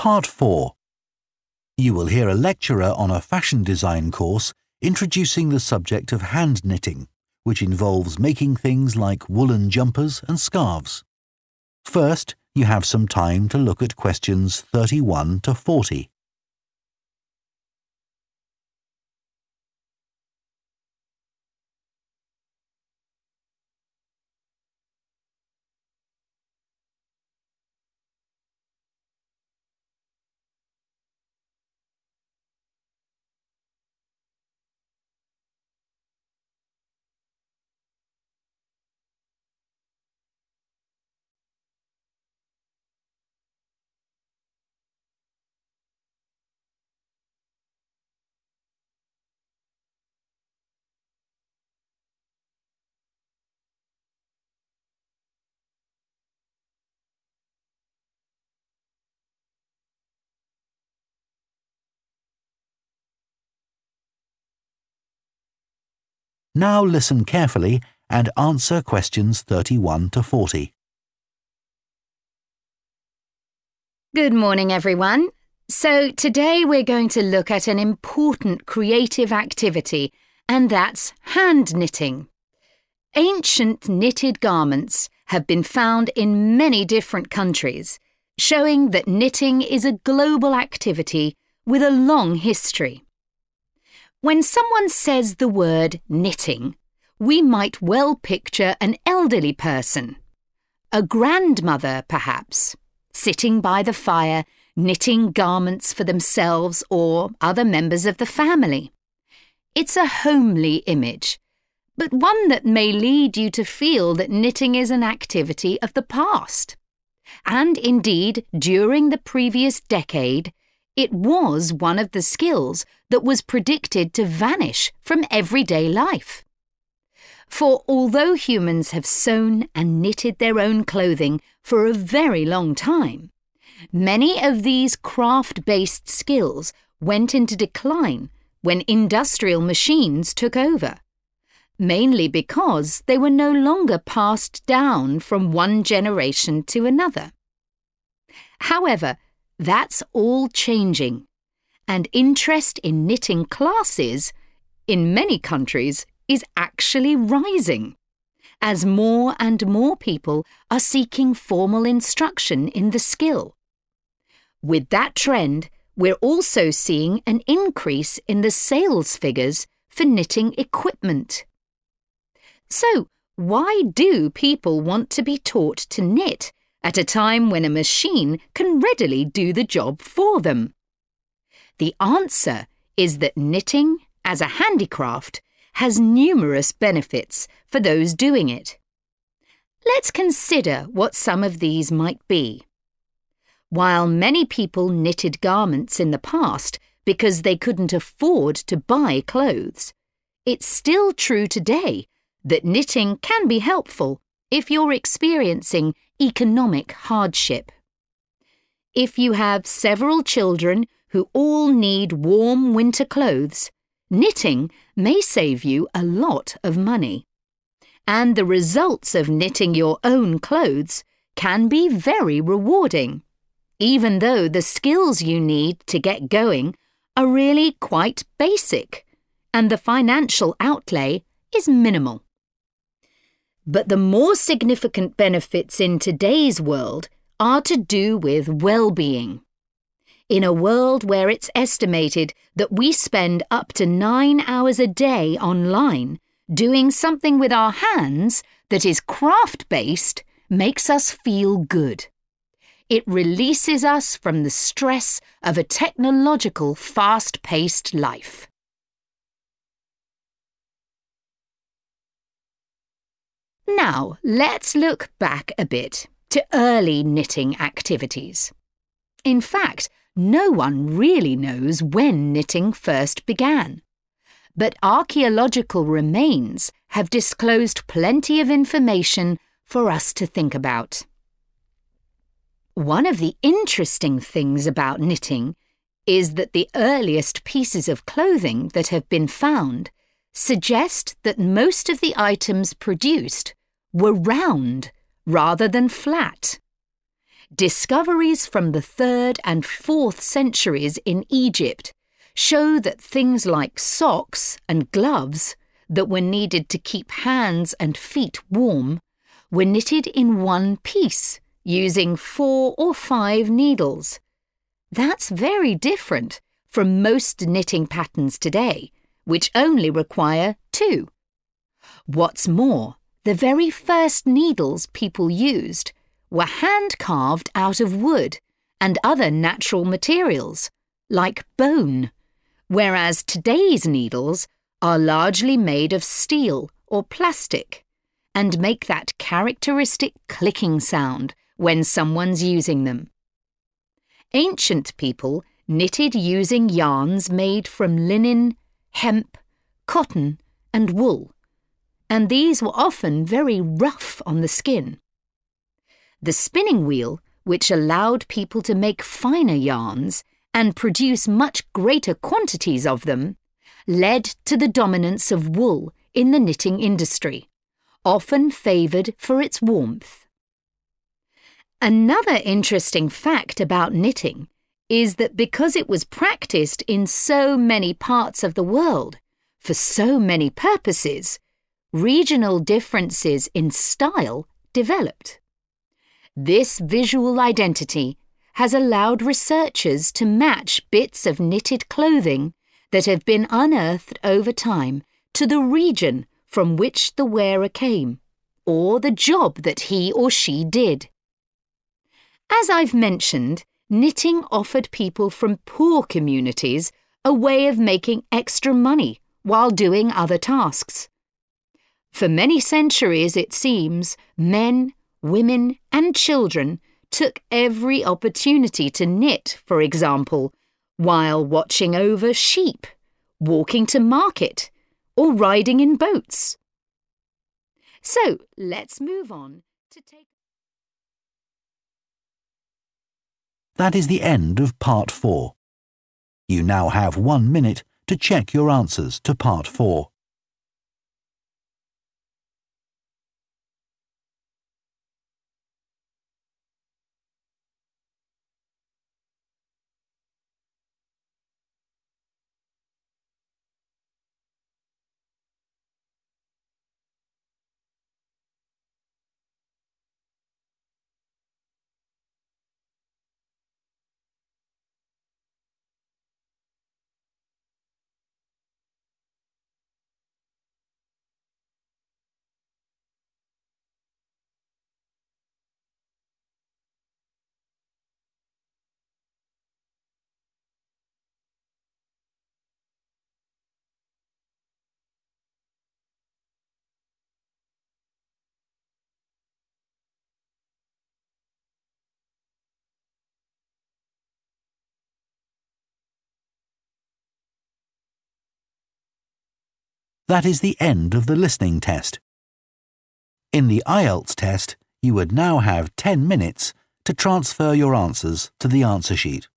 Part 4. You will hear a lecturer on a fashion design course introducing the subject of hand knitting, which involves making things like woolen jumpers and scarves. First, you have some time to look at questions 31 to 40. Now listen carefully and answer questions 31 to 40. Good morning, everyone. So, today we're going to look at an important creative activity, and that's hand knitting. Ancient knitted garments have been found in many different countries, showing that knitting is a global activity with a long history. When someone says the word knitting, we might well picture an elderly person. A grandmother, perhaps, sitting by the fire, knitting garments for themselves or other members of the family. It's a homely image, but one that may lead you to feel that knitting is an activity of the past. And indeed, during the previous decade, it was one of the skills that was predicted to vanish from everyday life. For although humans have sewn and knitted their own clothing for a very long time, many of these craft based skills went into decline when industrial machines took over, mainly because they were no longer passed down from one generation to another. However, that's all changing, and interest in knitting classes, in many countries, is actually rising, as more and more people are seeking formal instruction in the skill. With that trend, we're also seeing an increase in the sales figures for knitting equipment. So, why do people want to be taught to knit at a time when a machine can readily do the job for them? The answer is that knitting, as a handicraft, has numerous benefits for those doing it. Let's consider what some of these might be. While many people knitted garments in the past because they couldn't afford to buy clothes, it's still true today that knitting can be helpful if you're experiencing economic hardship. If you have several children who all need warm winter clothes, knitting may save you a lot of money. And the results of knitting your own clothes can be very rewarding, even though the skills you need to get going are really quite basic and the financial outlay is minimal. But the more significant benefits in today's world are to do with well-being. In a world where it's estimated that we spend up to nine hours a day online doing something with our hands that is craft-based makes us feel good. It releases us from the stress of a technological, fast-paced life. Now, let's look back a bit to early knitting activities. In fact, no one really knows when knitting first began. But archaeological remains have disclosed plenty of information for us to think about. One of the interesting things about knitting is that the earliest pieces of clothing that have been found suggest that most of the items produced were round rather than flat. discoveries from the 3rd and 4th centuries in Egypt show that things like socks and gloves that were needed to keep hands and feet warm were knitted in one piece using four or five needles. That's very different from most knitting patterns today, which only require two. What's more, the very first needles people used were hand carved out of wood and other natural materials, like bone, whereas today's needles are largely made of steel or plastic and make that characteristic clicking sound when someone's using them. Ancient people knitted using yarns made from linen, hemp, cotton, and wool, and these were often very rough on the skin. The spinning wheel, which allowed people to make finer yarns and produce much greater quantities of them, led to the dominance of wool in the knitting industry, often favoured for its warmth. Another interesting fact about knitting is that because it was practiced in so many parts of the world, for so many purposes, regional differences in style developed. This visual identity has allowed researchers to match bits of knitted clothing that have been unearthed over time to the region from which the wearer came, or the job that he or she did. As I've mentioned, knitting offered people from poor communities a way of making extra money while doing other tasks. For many centuries, it seems, men, women, and children took every opportunity to knit, for example, while watching over sheep, walking to market, or riding in boats. So let's move on to take. That is the end of part four. You now have one minute to check your answers to part four. That is the end of the listening test. In the IELTS test, you would now have 10 minutes to transfer your answers to the answer sheet.